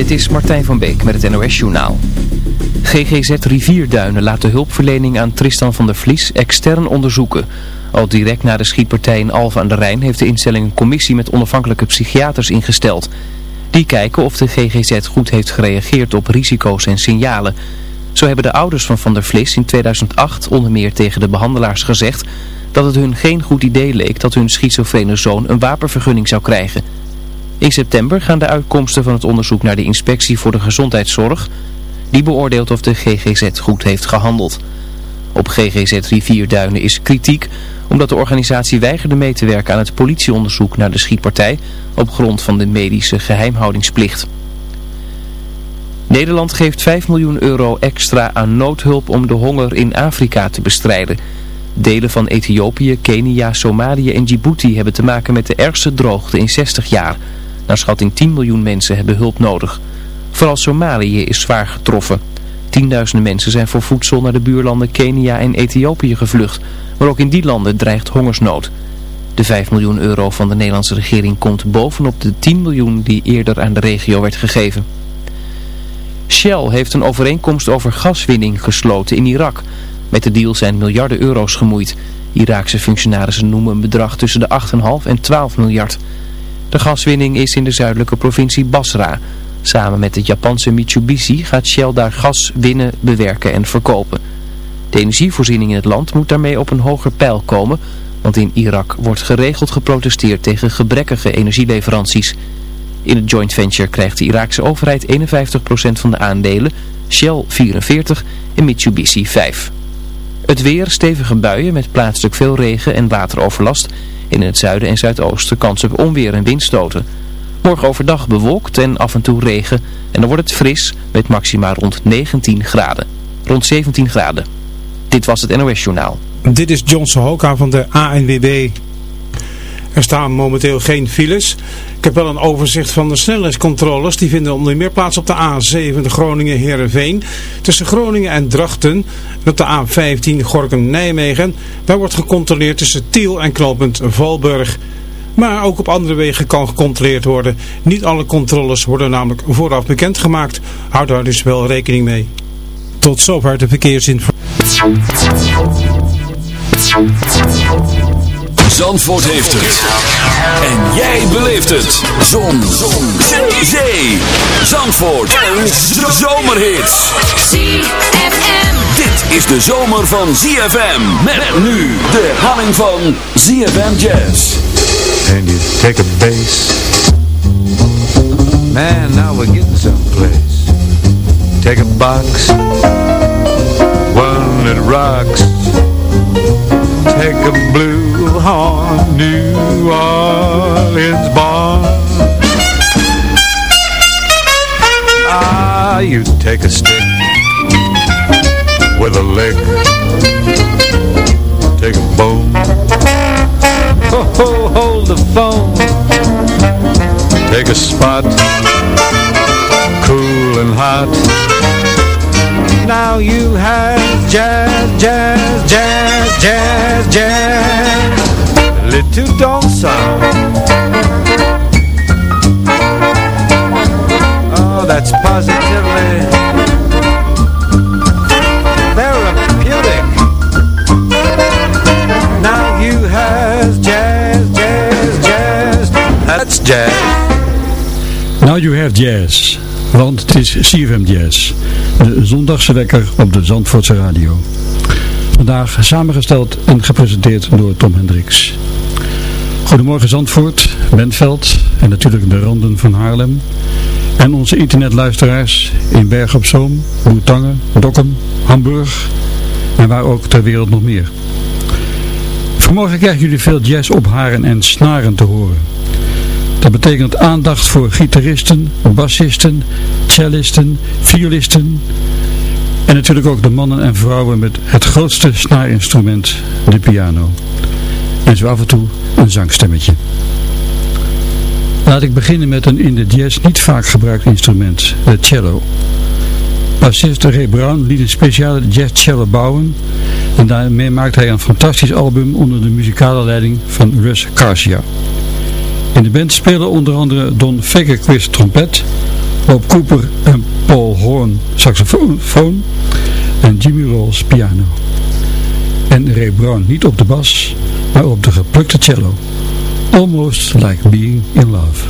Dit is Martijn van Beek met het NOS Journaal. GGZ Rivierduinen laat de hulpverlening aan Tristan van der Vlies extern onderzoeken. Al direct na de schietpartij in Alphen aan de Rijn heeft de instelling een commissie met onafhankelijke psychiaters ingesteld. Die kijken of de GGZ goed heeft gereageerd op risico's en signalen. Zo hebben de ouders van Van der Vlies in 2008 onder meer tegen de behandelaars gezegd dat het hun geen goed idee leek dat hun schizofrene zoon een wapenvergunning zou krijgen. In september gaan de uitkomsten van het onderzoek naar de inspectie voor de gezondheidszorg. Die beoordeelt of de GGZ goed heeft gehandeld. Op GGZ Rivierduinen is kritiek omdat de organisatie weigerde mee te werken aan het politieonderzoek naar de schietpartij op grond van de medische geheimhoudingsplicht. Nederland geeft 5 miljoen euro extra aan noodhulp om de honger in Afrika te bestrijden. Delen van Ethiopië, Kenia, Somalië en Djibouti hebben te maken met de ergste droogte in 60 jaar. Naar schatting 10 miljoen mensen hebben hulp nodig. Vooral Somalië is zwaar getroffen. Tienduizenden mensen zijn voor voedsel naar de buurlanden Kenia en Ethiopië gevlucht. Maar ook in die landen dreigt hongersnood. De 5 miljoen euro van de Nederlandse regering komt bovenop de 10 miljoen die eerder aan de regio werd gegeven. Shell heeft een overeenkomst over gaswinning gesloten in Irak. Met de deal zijn miljarden euro's gemoeid. Iraakse functionarissen noemen een bedrag tussen de 8,5 en 12 miljard. De gaswinning is in de zuidelijke provincie Basra. Samen met de Japanse Mitsubishi gaat Shell daar gas winnen, bewerken en verkopen. De energievoorziening in het land moet daarmee op een hoger pijl komen, want in Irak wordt geregeld geprotesteerd tegen gebrekkige energieleveranties. In het joint venture krijgt de Iraakse overheid 51% van de aandelen, Shell 44% en Mitsubishi 5%. Het weer, stevige buien met plaatselijk veel regen en wateroverlast. In het zuiden en zuidoosten kans op onweer en windstoten. Morgen overdag bewolkt en af en toe regen. En dan wordt het fris met maxima rond 19 graden. Rond 17 graden. Dit was het NOS Journaal. Dit is Johnson Hoka van de ANWB. Er staan momenteel geen files. Ik heb wel een overzicht van de snelheidscontroles. Die vinden onder meer plaats op de A7 Groningen-Herenveen. Tussen Groningen en Drachten. En op de A15 Gorkum-Nijmegen. Daar wordt gecontroleerd tussen Tiel en knooppunt Valburg. Maar ook op andere wegen kan gecontroleerd worden. Niet alle controles worden namelijk vooraf bekendgemaakt. Houd daar dus wel rekening mee. Tot zover de verkeersinformatie. Zandvoort heeft het. En jij beleeft het. Zon. Zon. Zee. Zee. Zandvoort. Een zomerhit. ZFM. Dit is de zomer van ZFM. Met nu de herhaling van ZFM Jazz. And you take a bass. Man, now we're getting someplace. Take a box. One that rocks. Take a blue horn, New Orleans born. Ah, you take a stick with a lick. Take a bone. Ho, ho, hold the phone. Take a spot, cool and hot now you have jazz, jazz, jazz, jazz, jazz. Little don't. Oh, that's positively therapeutic. Now you have jazz, jazz, jazz. That's jazz. Now you have jazz. Want het is CFM Jazz, de zondagse wekker op de Zandvoortse radio. Vandaag samengesteld en gepresenteerd door Tom Hendricks. Goedemorgen Zandvoort, Bentveld en natuurlijk de randen van Haarlem. En onze internetluisteraars in Berg op Zoom, Boetangen, Dokkum, Hamburg en waar ook ter wereld nog meer. Vanmorgen krijgen jullie veel jazz op haren en snaren te horen. Dat betekent aandacht voor gitaristen, bassisten, cellisten, violisten en natuurlijk ook de mannen en vrouwen met het grootste snaarinstrument, de piano. En zo af en toe een zangstemmetje. Laat ik beginnen met een in de jazz niet vaak gebruikt instrument, de cello. Bassist Ray Brown liet een speciale jazz cello bouwen en daarmee maakte hij een fantastisch album onder de muzikale leiding van Russ Garcia. In de band spelen onder andere Don Fagerquist trompet, Bob Cooper en Paul Horn saxofoon en Jimmy Rolls piano. En Ray Brown niet op de bas, maar op de geplukte cello. Almost like being in love.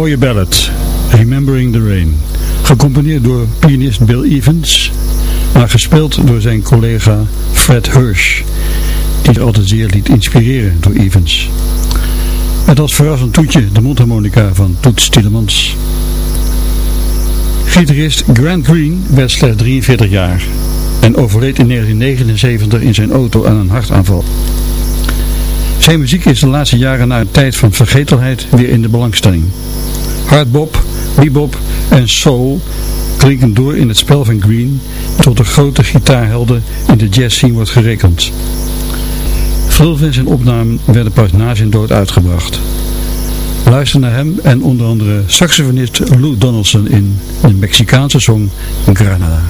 Mooie ballad, Remembering the Rain. Gecomponeerd door pianist Bill Evans, maar gespeeld door zijn collega Fred Hirsch, die er altijd zeer liet inspireren door Evans. Met als verrassend toetje de mondharmonica van Toets Tielemans. Gitarist Grant Green werd slechts 43 jaar en overleed in 1979 in zijn auto aan een hartaanval. Zijn muziek is de laatste jaren na een tijd van vergetelheid weer in de belangstelling. Hardbop, bebop en soul klinken door in het spel van Green, tot de grote gitaarhelden in de jazz scene wordt gerekend. Veel van zijn opnamen werden pas na zijn dood uitgebracht. Luister naar hem en onder andere saxofonist Lou Donaldson in de Mexicaanse song Granada.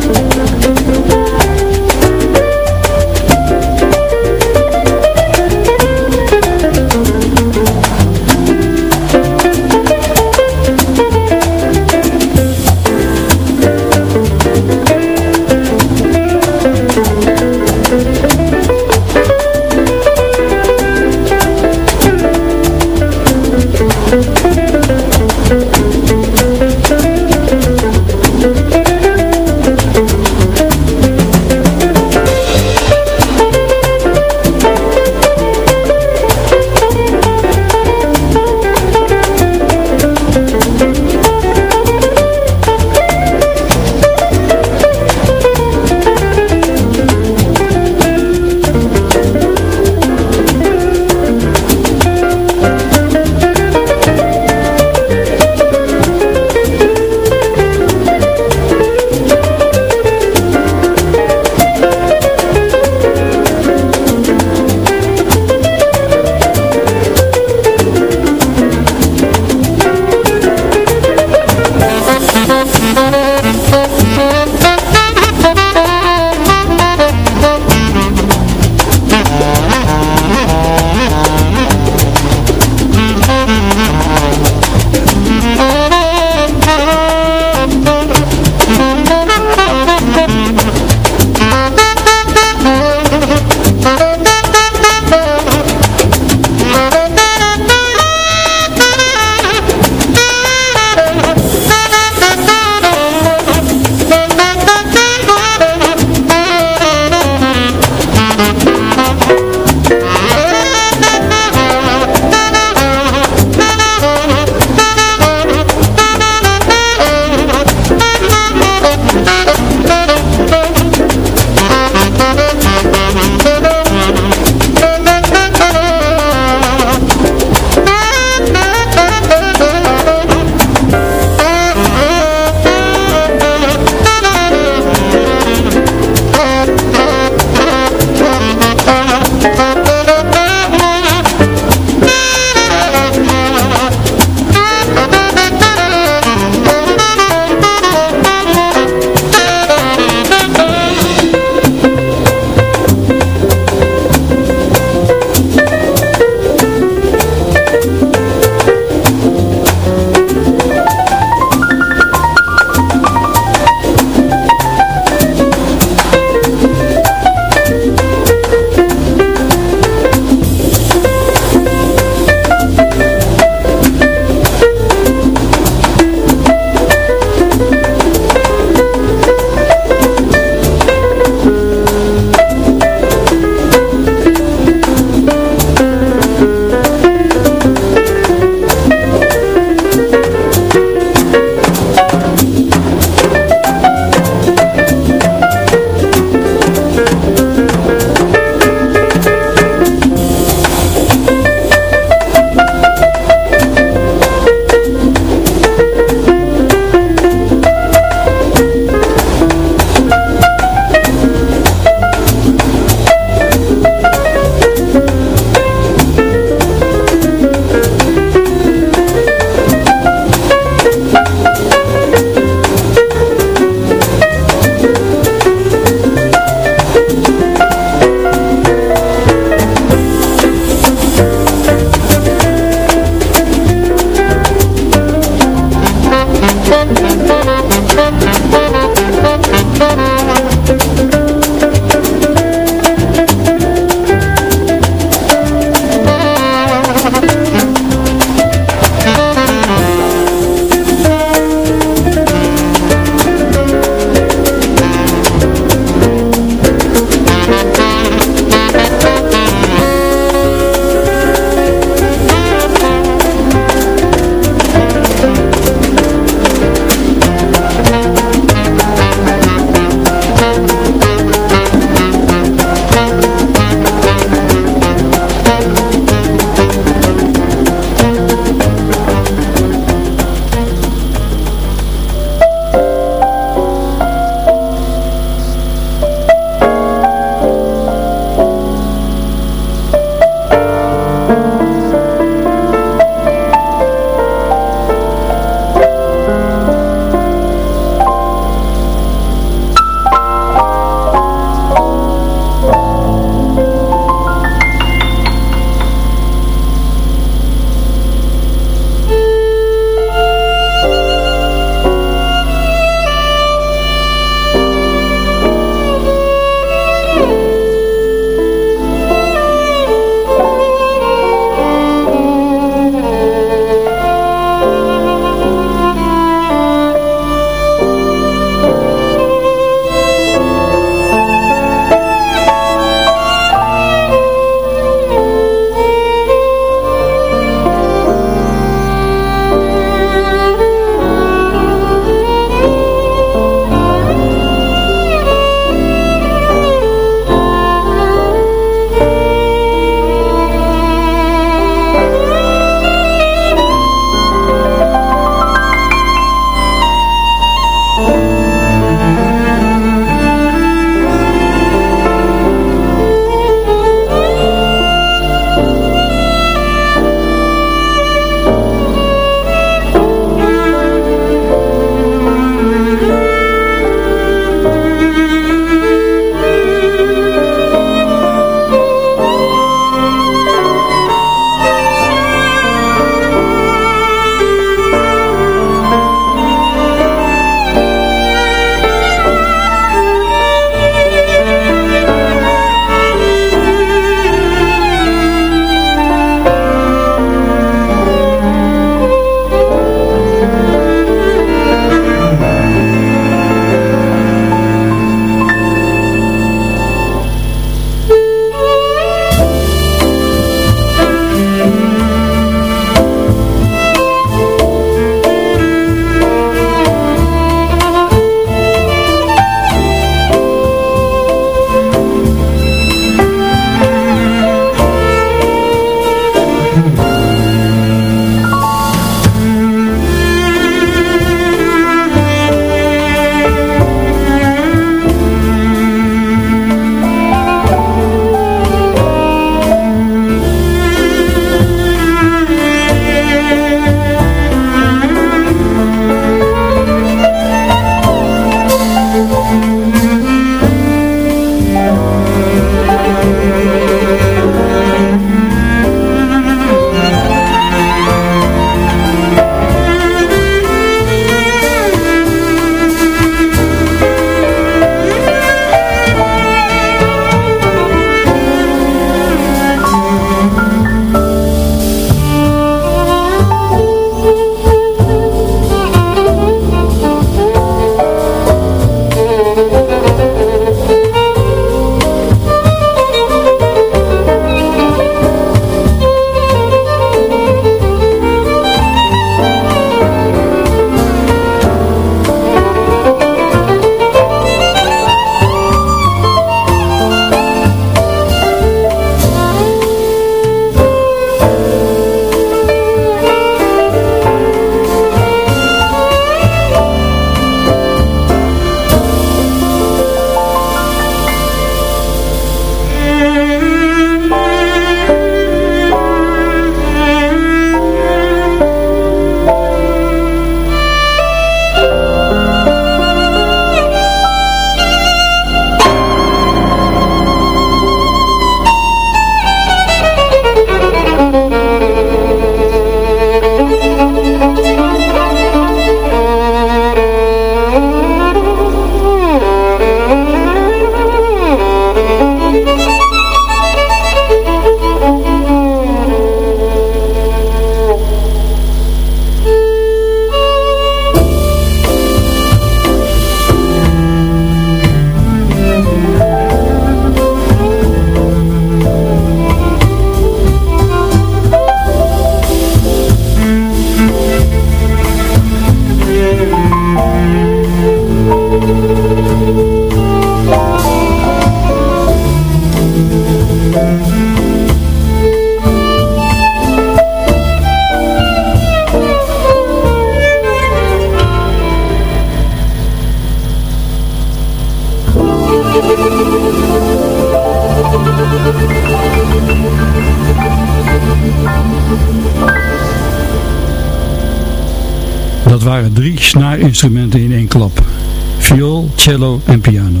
Cello en piano.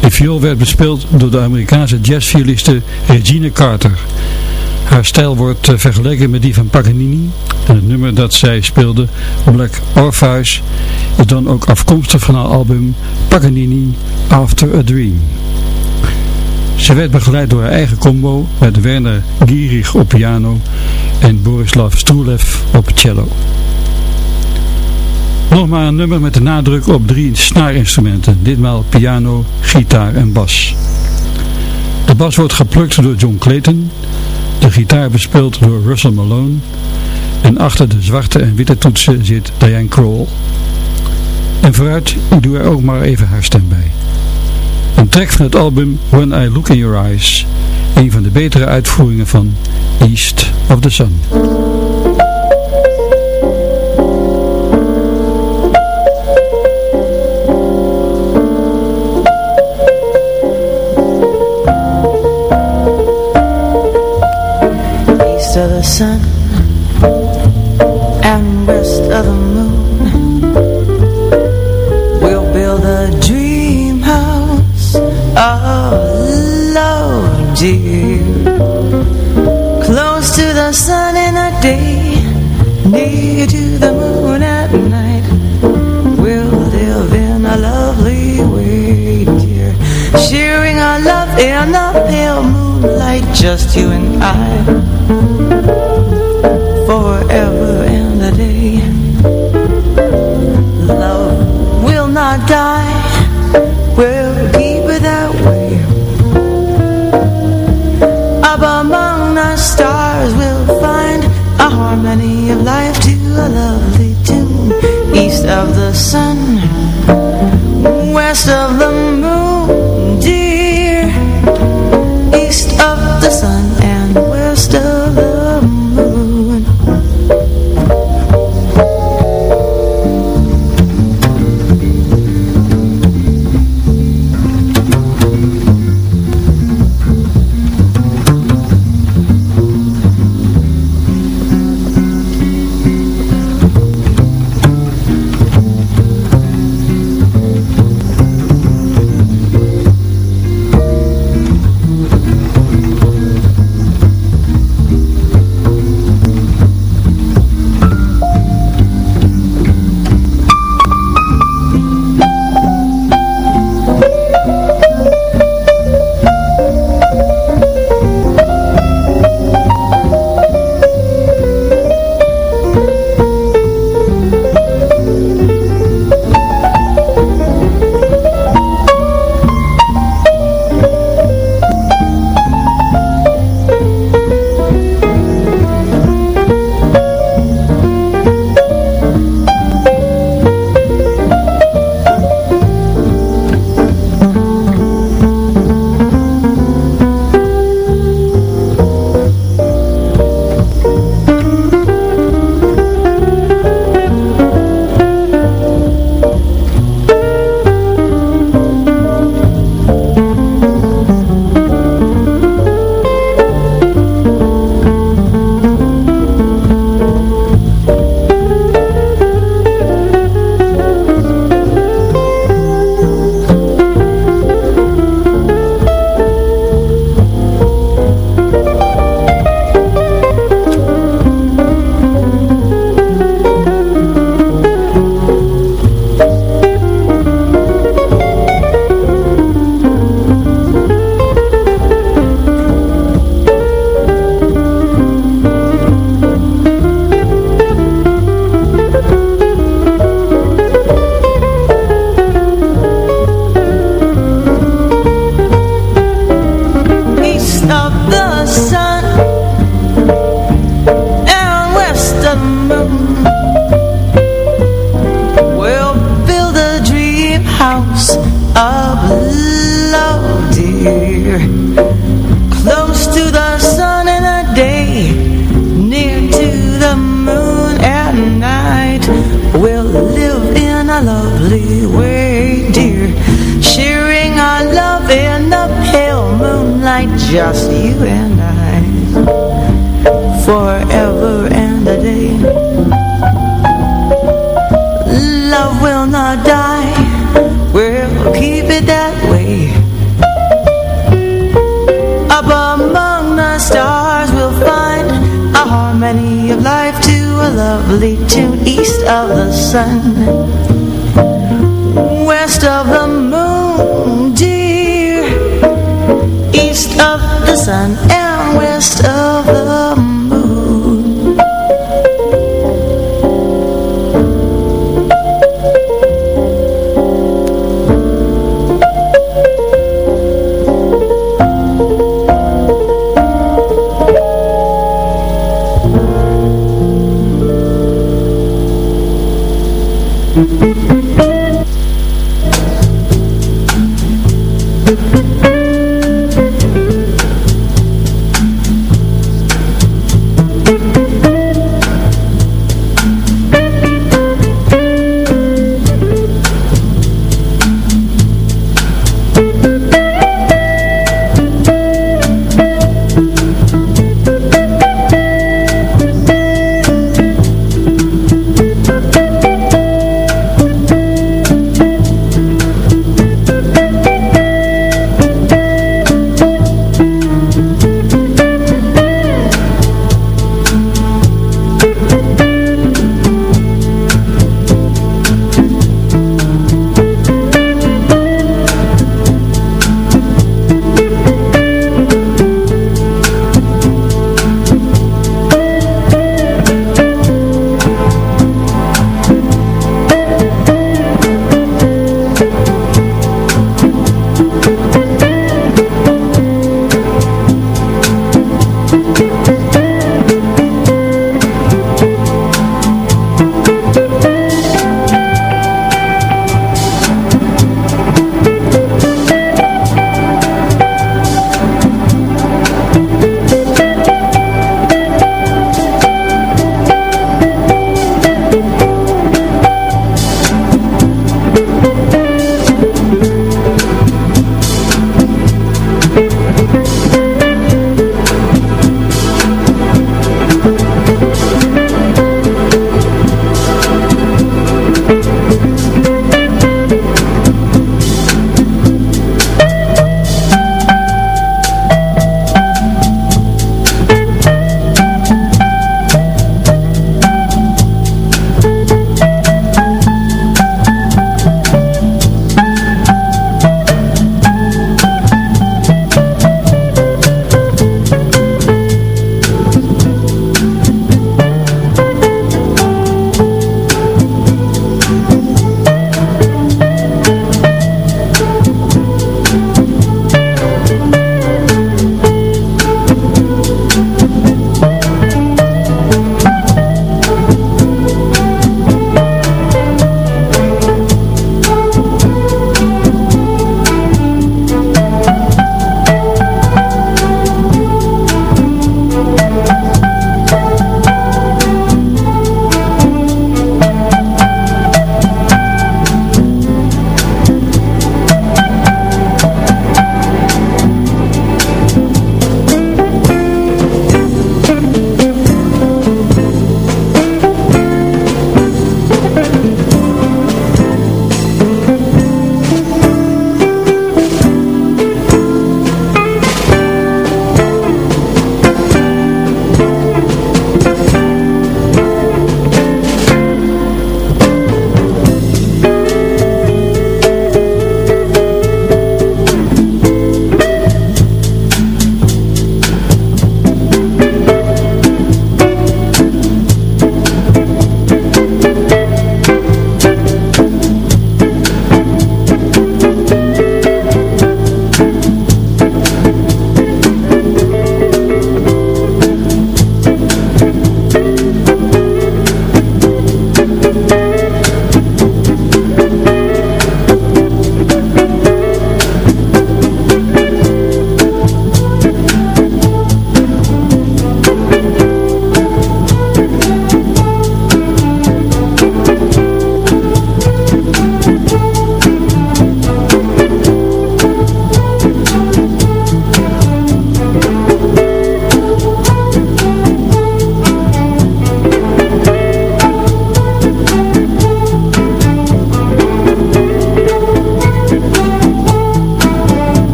De viool werd bespeeld door de Amerikaanse jazzvioliste Regina Carter. Haar stijl wordt eh, vergeleken met die van Paganini en het nummer dat zij speelde, Black Orpheus, is dan ook afkomstig van haar album Paganini After a Dream. Ze werd begeleid door haar eigen combo met Werner Gierig op piano en Borislav Strulev op cello. Nog maar een nummer met de nadruk op drie snaarinstrumenten, ditmaal piano, gitaar en bas. De bas wordt geplukt door John Clayton, de gitaar bespeeld door Russell Malone en achter de zwarte en witte toetsen zit Diane Kroll. En vooruit, doe er ook maar even haar stem bij. Een track van het album When I Look in Your Eyes, een van de betere uitvoeringen van East of the Sun. sun Just you and I forever and a day. Love will not die. We'll keep it that way. Up among the stars We'll find a harmony of life To a lovely tune. East of the sun sun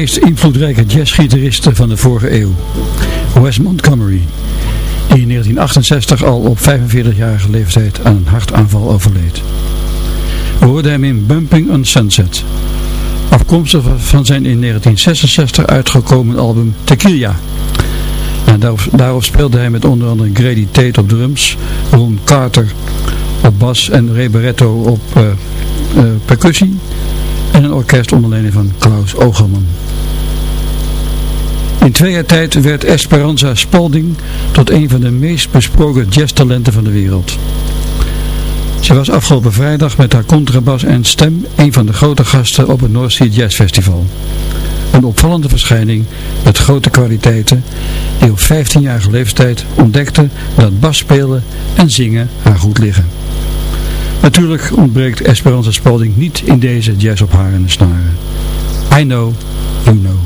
meest invloedrijke jazzgitaristen van de vorige eeuw. Wes Montgomery, die in 1968 al op 45-jarige leeftijd aan een hartaanval overleed. We hoorden hem in Bumping on Sunset, afkomstig van zijn in 1966 uitgekomen album Tequila. Daarop, speelde hij met onder andere Grady Tate op drums, Ron Carter op bas en Ray op uh, uh, percussie en een orkest onder leiding van Klaus Ogelman. In twee jaar tijd werd Esperanza Spalding tot een van de meest besproken jazztalenten van de wereld. Ze was afgelopen vrijdag met haar contrabas en stem een van de grote gasten op het North Sea Jazz Festival. Een opvallende verschijning met grote kwaliteiten die op 15-jarige leeftijd ontdekte dat bas spelen en zingen haar goed liggen. Natuurlijk ontbreekt Esperanza Spalding niet in deze jazz op haar en snaren. I know, you know.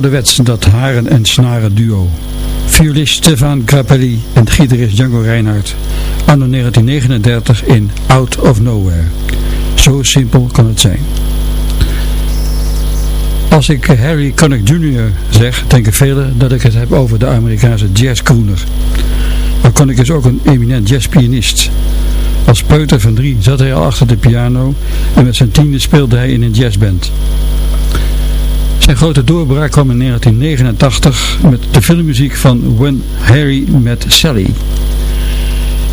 Ouderwets, dat haren en snaren duo. Violist Stefan Grappelli en gitarist Django Reinhardt. Anno 1939 in Out of Nowhere. Zo simpel kan het zijn. Als ik Harry Connick Jr. zeg, denken velen dat ik het heb over de Amerikaanse jazzcrooner. Maar Connick is ook een eminent jazzpianist. Als peuter van drie zat hij al achter de piano en met zijn tiende speelde hij in een jazzband. Zijn grote doorbraak kwam in 1989 met de filmmuziek van When Harry Met Sally.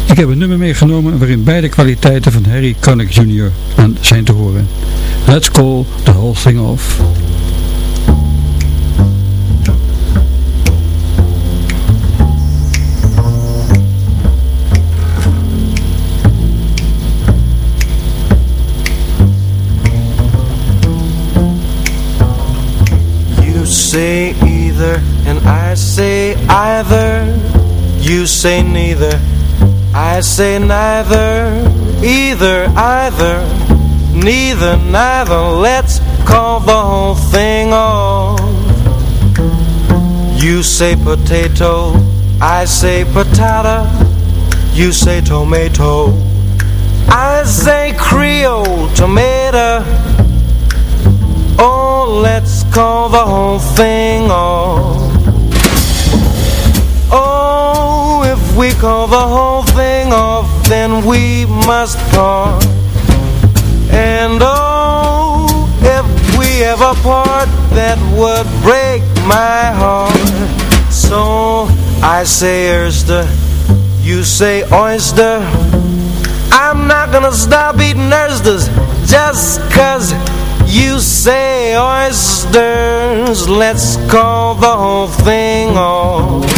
Ik heb een nummer meegenomen waarin beide kwaliteiten van Harry Connick Jr. zijn te horen. Let's call the whole thing off. Say either and I say either. You say neither I say neither. Either, either Neither, neither. Let's call the whole thing off. You say potato I say patata You say tomato. I say Creole tomato Let's call the whole thing off. Oh, if we call the whole thing off Then we must part. And oh, if we ever part That would break my heart. So I say oyster You say oyster I'm not gonna stop eating oysters Just cause you say oysters, let's call the whole thing off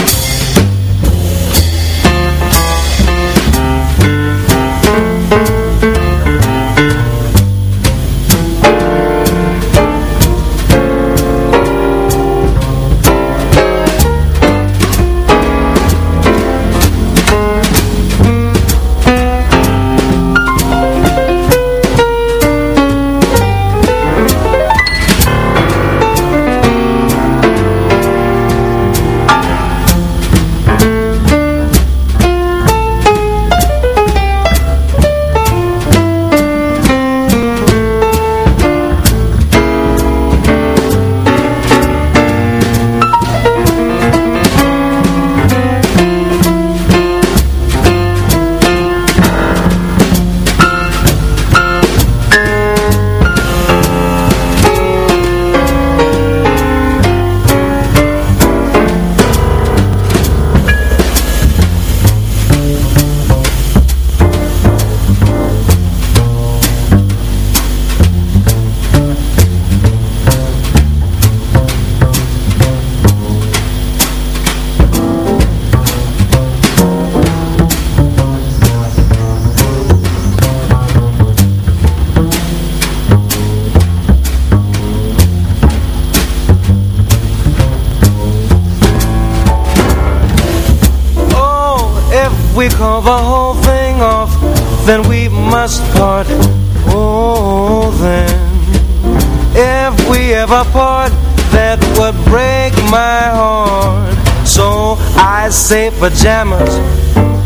pajamas.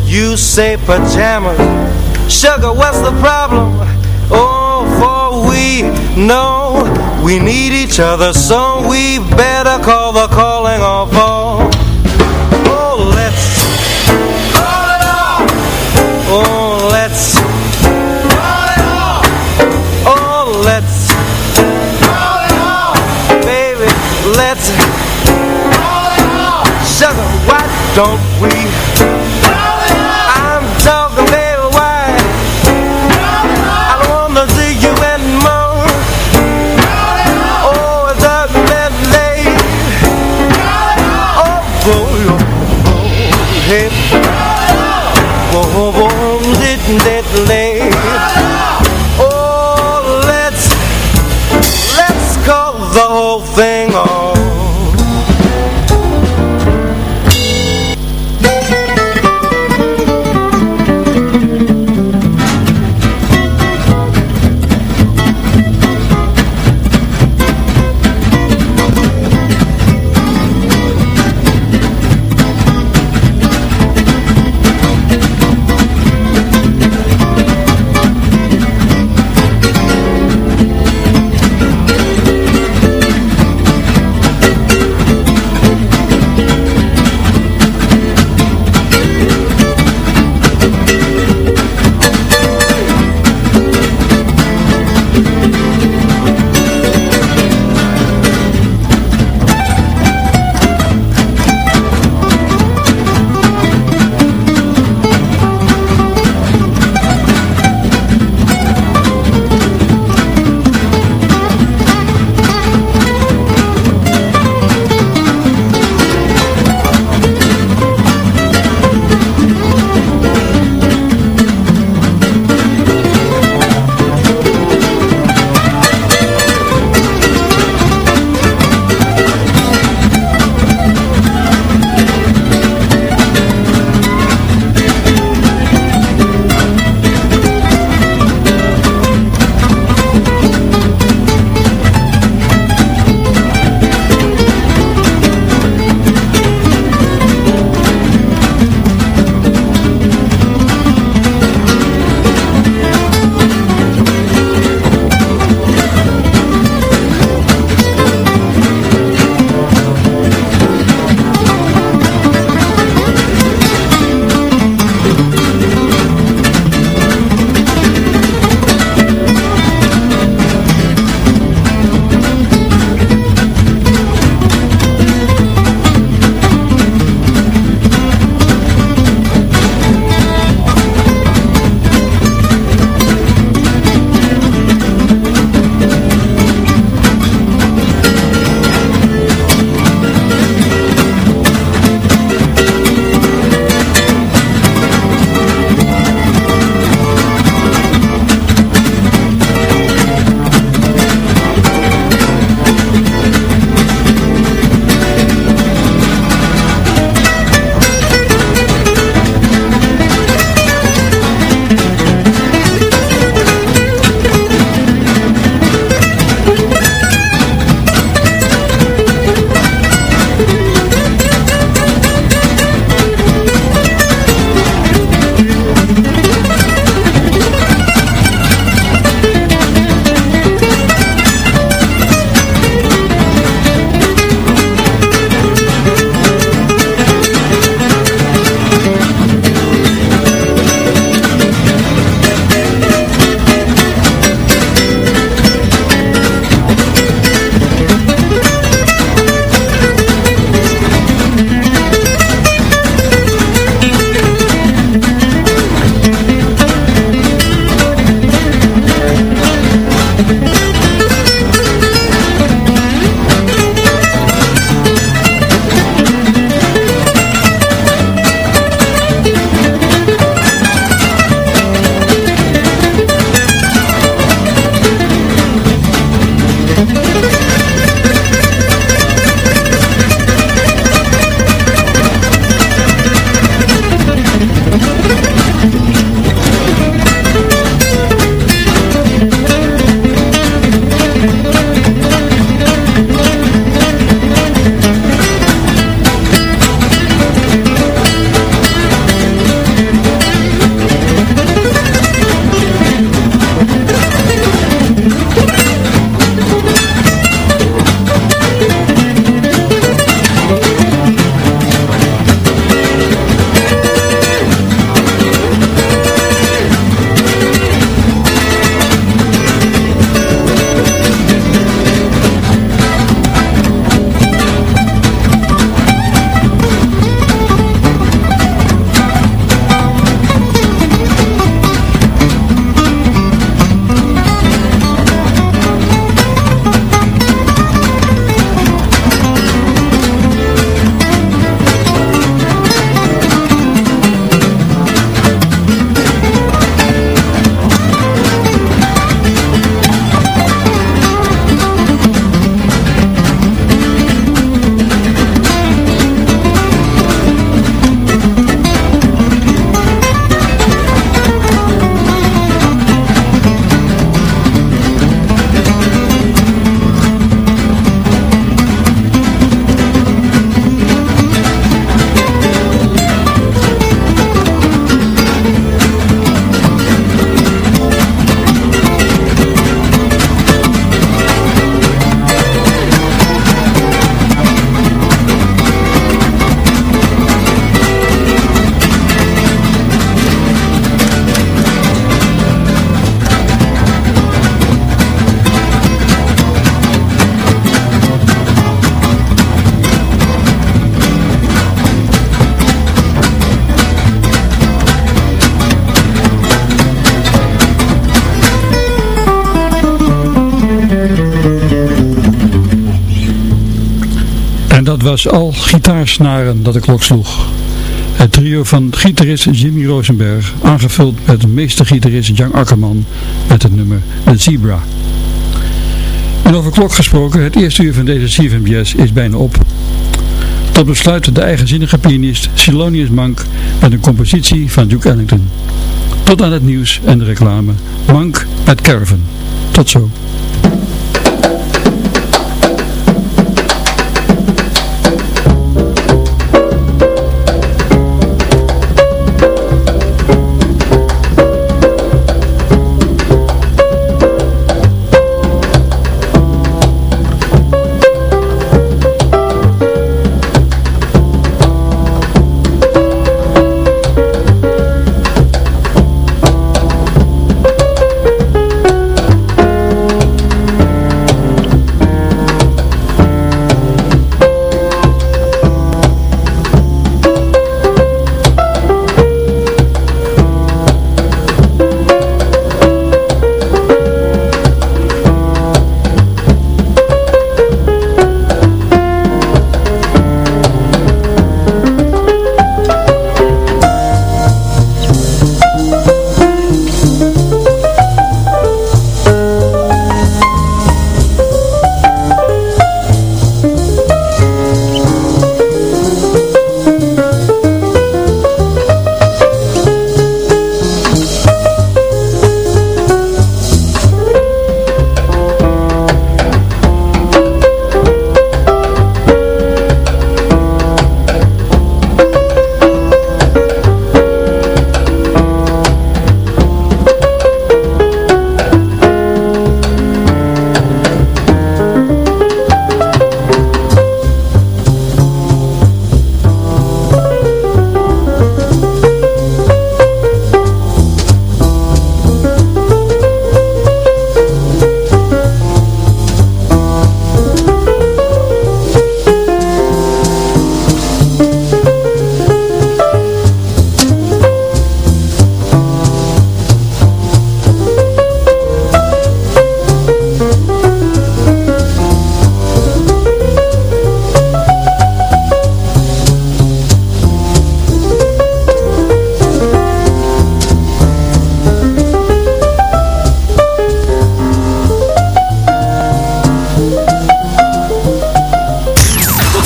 You say pajamas. Sugar, what's the problem? Oh, for we know We need each other So we better call the calling off all. Oh, let's Call it off Oh, let's Call it off Oh, let's Call it off Baby, let's Call it off Sugar, why don't gitaarsnaren dat de klok sloeg. Het trio van gitarist Jimmy Rosenberg, aangevuld met meestergitarist Jan Akkerman met het nummer The Zebra. En over klok gesproken, het eerste uur van deze CFM is bijna op. Tot besluit de eigenzinnige pianist Silonius Monk met een compositie van Duke Ellington. Tot aan het nieuws en de reclame. Monk met Caravan. Tot zo.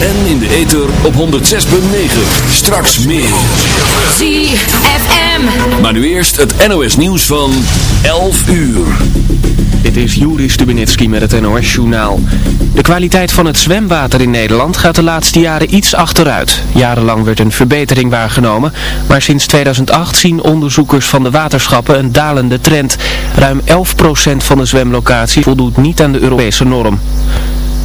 En in de ether op 106.9. Straks meer. ZFM. Maar nu eerst het NOS nieuws van 11 uur. Dit is Juri Stubenitski met het NOS-journaal. De kwaliteit van het zwemwater in Nederland gaat de laatste jaren iets achteruit. Jarenlang werd een verbetering waargenomen, maar sinds 2008 zien onderzoekers van de waterschappen een dalende trend. Ruim 11% van de zwemlocaties voldoet niet aan de Europese norm.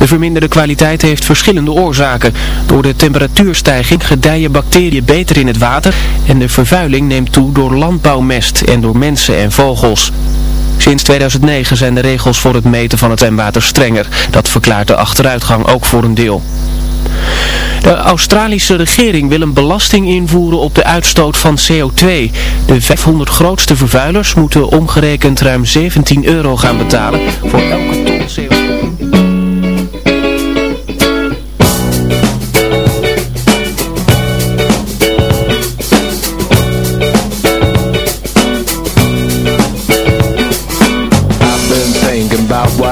De verminderde kwaliteit heeft verschillende oorzaken. Door de temperatuurstijging gedijen bacteriën beter in het water en de vervuiling neemt toe door landbouwmest en door mensen en vogels. Sinds 2009 zijn de regels voor het meten van het zwemwater strenger. Dat verklaart de achteruitgang ook voor een deel. De Australische regering wil een belasting invoeren op de uitstoot van CO2. De 500 grootste vervuilers moeten omgerekend ruim 17 euro gaan betalen voor elke ton CO2.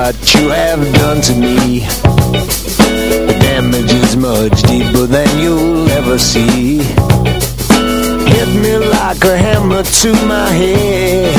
What you have done to me. The damage is much deeper than you'll ever see. Hit me like a hammer to my head